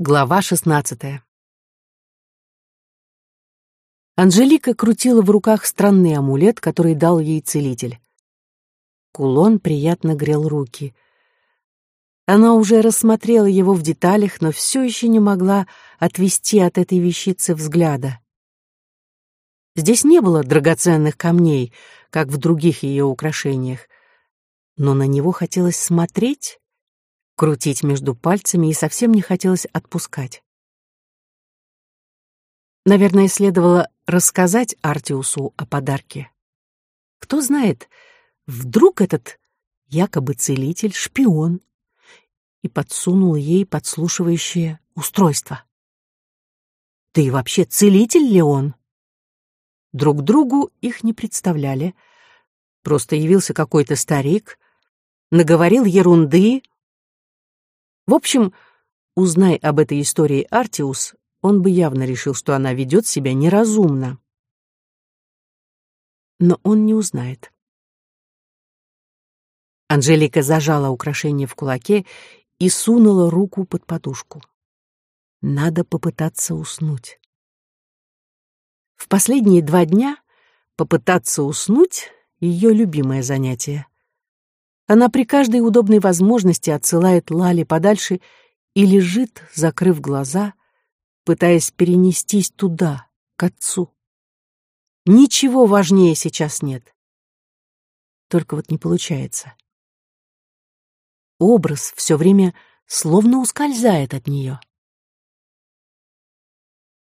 Глава шестнадцатая. Анжелика крутила в руках странный амулет, который дал ей целитель. Кулон приятно грел руки. Она уже рассмотрела его в деталях, но все еще не могла отвести от этой вещицы взгляда. Здесь не было драгоценных камней, как в других ее украшениях, но на него хотелось смотреть крутить между пальцами и совсем не хотелось отпускать. Наверное, следовало рассказать Артиусу о подарке. Кто знает, вдруг этот якобы целитель — шпион и подсунул ей подслушивающее устройство. Да и вообще, целитель ли он? Друг другу их не представляли. Просто явился какой-то старик, наговорил ерунды, в общем, узнай об этой истории Артиус, он бы явно решил, что она ведет себя неразумно. Но он не узнает. Анжелика зажала украшение в кулаке и сунула руку под подушку. Надо попытаться уснуть. В последние два дня попытаться уснуть — ее любимое занятие. Она при каждой удобной возможности отсылает Лали подальше и лежит, закрыв глаза, пытаясь перенестись туда, к отцу. Ничего важнее сейчас нет. Только вот не получается. Образ все время словно ускользает от нее.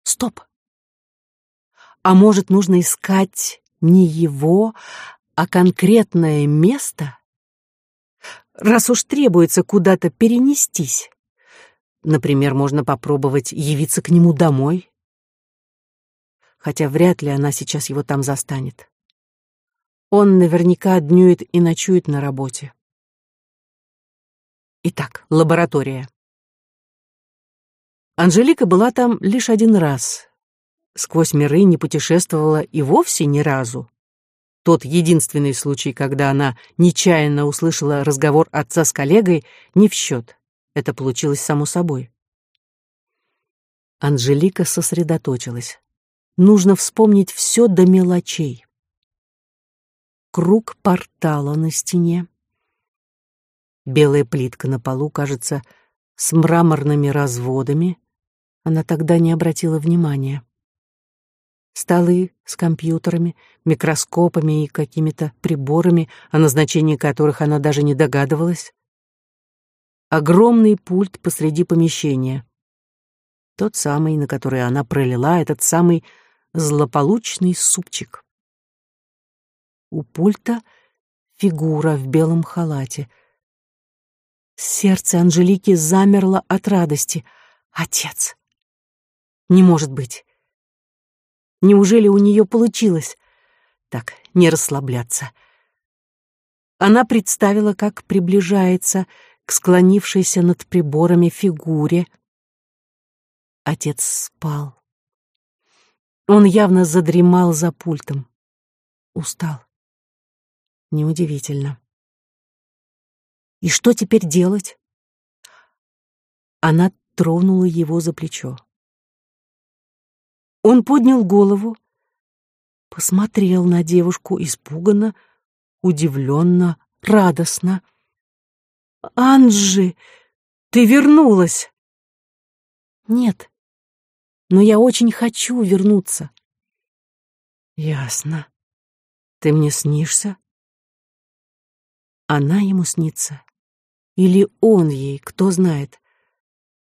Стоп. А может, нужно искать не его, а конкретное место? Раз уж требуется куда-то перенестись. Например, можно попробовать явиться к нему домой. Хотя вряд ли она сейчас его там застанет. Он наверняка днюет и ночует на работе. Итак, лаборатория. Анжелика была там лишь один раз. Сквозь миры не путешествовала и вовсе ни разу. Тот единственный случай, когда она нечаянно услышала разговор отца с коллегой, не в счет. Это получилось само собой. Анжелика сосредоточилась. Нужно вспомнить все до мелочей. Круг портала на стене. Белая плитка на полу, кажется, с мраморными разводами. Она тогда не обратила внимания столы с компьютерами, микроскопами и какими-то приборами, о назначении которых она даже не догадывалась. Огромный пульт посреди помещения. Тот самый, на который она пролила этот самый злополучный супчик. У пульта фигура в белом халате. Сердце Анжелики замерло от радости. Отец! Не может быть. Неужели у нее получилось? Так, не расслабляться. Она представила, как приближается к склонившейся над приборами фигуре. Отец спал. Он явно задремал за пультом. Устал. Неудивительно. И что теперь делать? Она тронула его за плечо. Он поднял голову, посмотрел на девушку испуганно, удивленно, радостно. «Анжи, ты вернулась!» «Нет, но я очень хочу вернуться». «Ясно. Ты мне снишься?» Она ему снится. Или он ей, кто знает.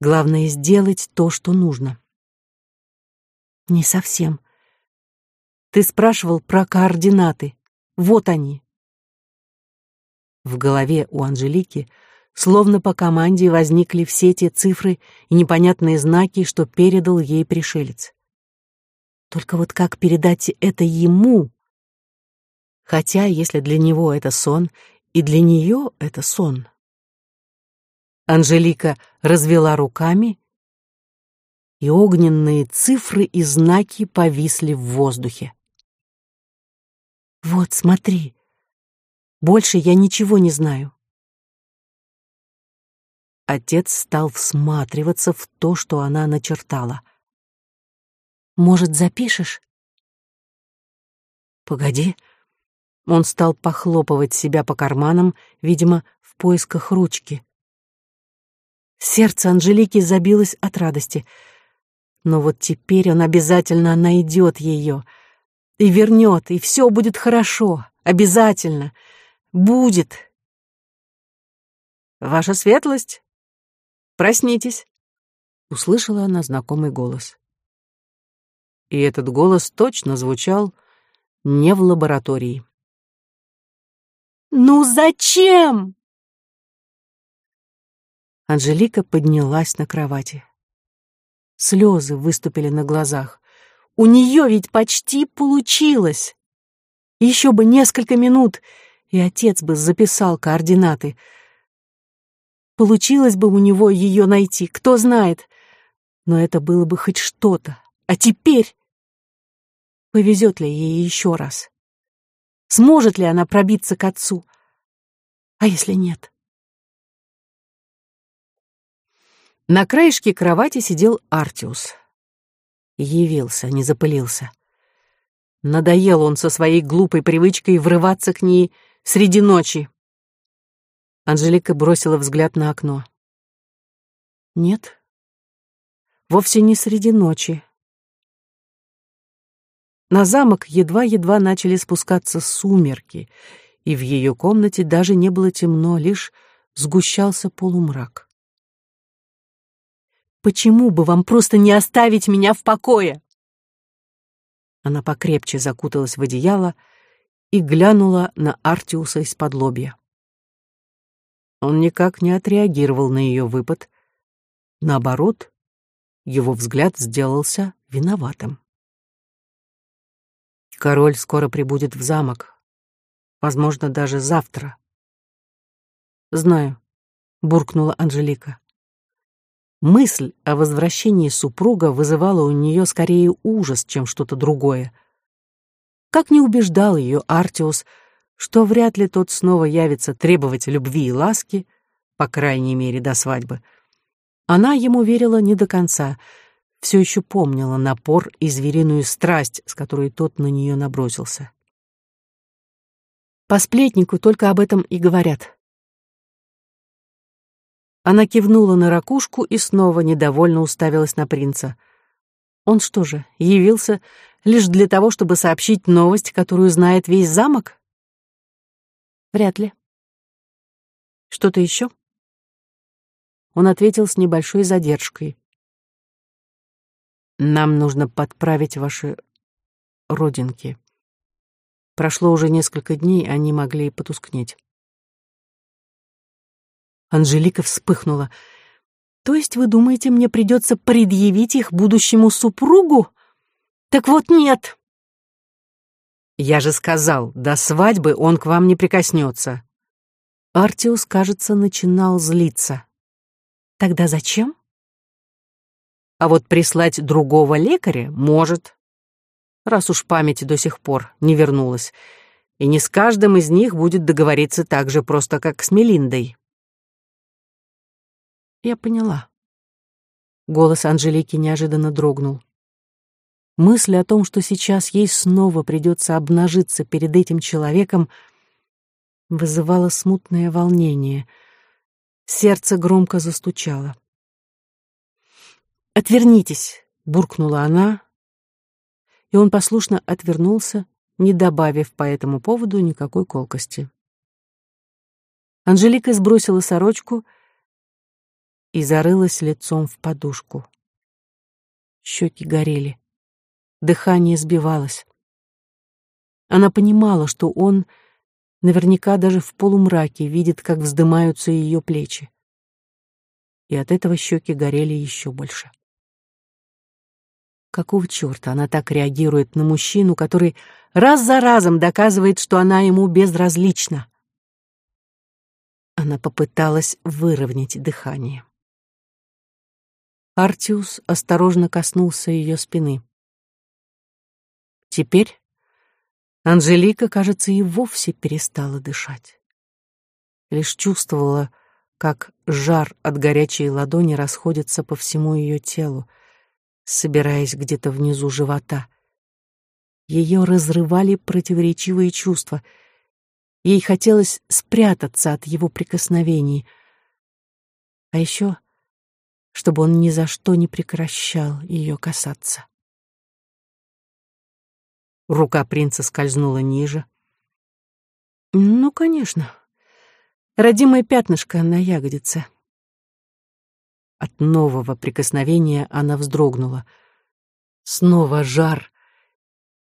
Главное — сделать то, что нужно. Не совсем. Ты спрашивал про координаты. Вот они. В голове у Анжелики словно по команде возникли все те цифры и непонятные знаки, что передал ей пришелец. Только вот как передать это ему? Хотя, если для него это сон, и для нее это сон. Анжелика развела руками и огненные цифры и знаки повисли в воздухе. «Вот, смотри. Больше я ничего не знаю». Отец стал всматриваться в то, что она начертала. «Может, запишешь?» «Погоди». Он стал похлопывать себя по карманам, видимо, в поисках ручки. Сердце Анжелики забилось от радости. Но вот теперь он обязательно найдет ее и вернет, и все будет хорошо, обязательно. Будет. «Ваша светлость, проснитесь!» — услышала она знакомый голос. И этот голос точно звучал не в лаборатории. «Ну зачем?» Анжелика поднялась на кровати. Слезы выступили на глазах. У нее ведь почти получилось. Еще бы несколько минут, и отец бы записал координаты. Получилось бы у него ее найти, кто знает. Но это было бы хоть что-то. А теперь... Повезет ли ей еще раз? Сможет ли она пробиться к отцу? А если нет? На краешке кровати сидел Артиус. Явился, не запылился. Надоел он со своей глупой привычкой врываться к ней среди ночи. Анжелика бросила взгляд на окно. Нет, вовсе не среди ночи. На замок едва-едва начали спускаться сумерки, и в ее комнате даже не было темно, лишь сгущался полумрак. Почему бы вам просто не оставить меня в покое?» Она покрепче закуталась в одеяло и глянула на Артиуса из-под лобья. Он никак не отреагировал на ее выпад. Наоборот, его взгляд сделался виноватым. Король скоро прибудет в замок. Возможно, даже завтра. «Знаю», — буркнула Анжелика. Мысль о возвращении супруга вызывала у нее скорее ужас, чем что-то другое. Как не убеждал ее Артиус, что вряд ли тот снова явится требовать любви и ласки, по крайней мере, до свадьбы. Она ему верила не до конца, все еще помнила напор и звериную страсть, с которой тот на нее набросился. По сплетнику только об этом и говорят. Она кивнула на ракушку и снова недовольно уставилась на принца. Он что же, явился лишь для того, чтобы сообщить новость, которую знает весь замок? Вряд ли. Что-то еще? Он ответил с небольшой задержкой. Нам нужно подправить ваши родинки. Прошло уже несколько дней, они могли потускнеть. Анжелика вспыхнула. «То есть вы думаете, мне придется предъявить их будущему супругу? Так вот нет!» «Я же сказал, до свадьбы он к вам не прикоснется». Артиус, кажется, начинал злиться. «Тогда зачем?» «А вот прислать другого лекаря может, раз уж память до сих пор не вернулась, и не с каждым из них будет договориться так же просто, как с Мелиндой». Я поняла. Голос Анжелики неожиданно дрогнул. Мысль о том, что сейчас ей снова придется обнажиться перед этим человеком, вызывала смутное волнение. Сердце громко застучало. «Отвернитесь!» — буркнула она, и он послушно отвернулся, не добавив по этому поводу никакой колкости. Анжелика сбросила сорочку — и зарылась лицом в подушку. Щеки горели, дыхание сбивалось. Она понимала, что он наверняка даже в полумраке видит, как вздымаются ее плечи. И от этого щеки горели еще больше. Какого черта она так реагирует на мужчину, который раз за разом доказывает, что она ему безразлична? Она попыталась выровнять дыхание. Артиус осторожно коснулся ее спины. Теперь Анжелика, кажется, и вовсе перестала дышать. Лишь чувствовала, как жар от горячей ладони расходится по всему ее телу, собираясь где-то внизу живота. Ее разрывали противоречивые чувства. Ей хотелось спрятаться от его прикосновений. А еще, чтобы он ни за что не прекращал ее касаться. Рука принца скользнула ниже. Ну, конечно. Родимое пятнышко на ягодице. От нового прикосновения она вздрогнула. Снова жар.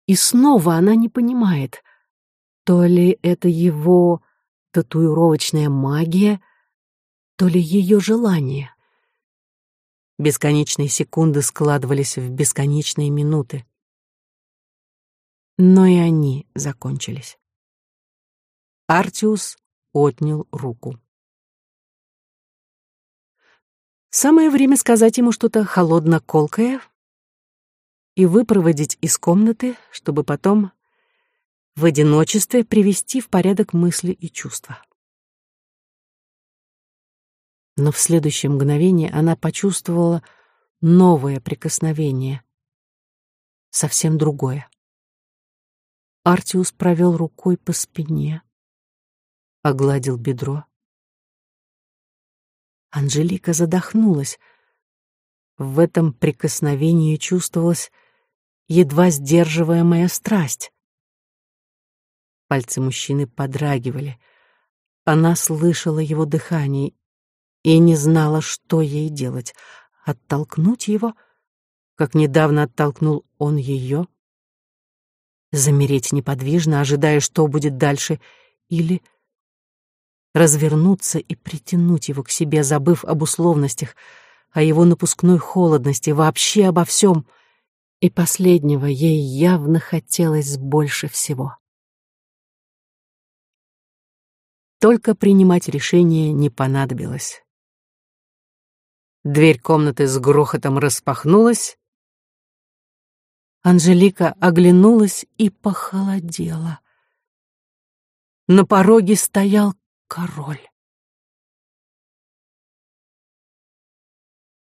И снова она не понимает, то ли это его татуировочная магия, то ли ее желание. Бесконечные секунды складывались в бесконечные минуты. Но и они закончились. Артиус отнял руку. Самое время сказать ему что-то холодно-колкое и выпроводить из комнаты, чтобы потом в одиночестве привести в порядок мысли и чувства. Но в следующее мгновение она почувствовала новое прикосновение, совсем другое. Артиус провел рукой по спине, погладил бедро. Анжелика задохнулась. В этом прикосновении чувствовалась едва сдерживаемая страсть. Пальцы мужчины подрагивали. Она слышала его дыхание и не знала, что ей делать. Оттолкнуть его, как недавно оттолкнул он ее? Замереть неподвижно, ожидая, что будет дальше, или развернуться и притянуть его к себе, забыв об условностях, о его напускной холодности, вообще обо всем. И последнего ей явно хотелось больше всего. Только принимать решение не понадобилось. Дверь комнаты с грохотом распахнулась. Анжелика оглянулась и похолодела. На пороге стоял король.